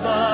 Baba.